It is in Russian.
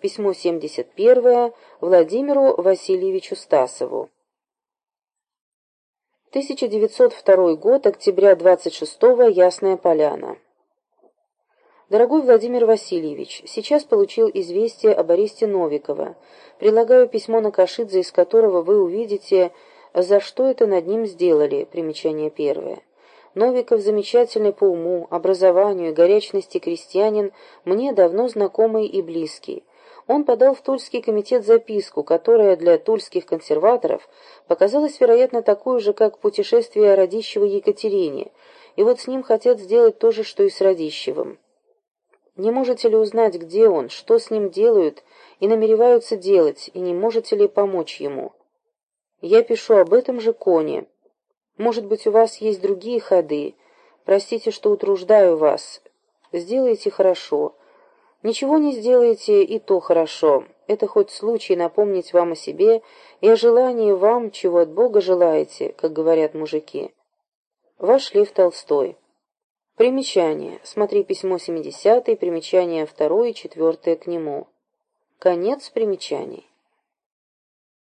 Письмо 71 Владимиру Васильевичу Стасову. 1902 год, октября 26 -го, Ясная Поляна. Дорогой Владимир Васильевич, сейчас получил известие об аресте Новикова. Прилагаю письмо на Кашидзе, из которого вы увидите, за что это над ним сделали. Примечание первое. Новиков замечательный по уму, образованию и горячности крестьянин, мне давно знакомый и близкий. Он подал в Тульский комитет записку, которая для тульских консерваторов показалась, вероятно, такой же, как путешествие Радищева Екатерине, и вот с ним хотят сделать то же, что и с Радищевым. Не можете ли узнать, где он, что с ним делают и намереваются делать, и не можете ли помочь ему? Я пишу об этом же коне. Может быть, у вас есть другие ходы. Простите, что утруждаю вас. Сделайте хорошо. Ничего не сделаете, и то хорошо. Это хоть случай напомнить вам о себе и о желании вам, чего от Бога желаете, как говорят мужики. Ваш Лев Толстой. Примечание. Смотри письмо 70 примечание 2 и 4 к нему. Конец примечаний.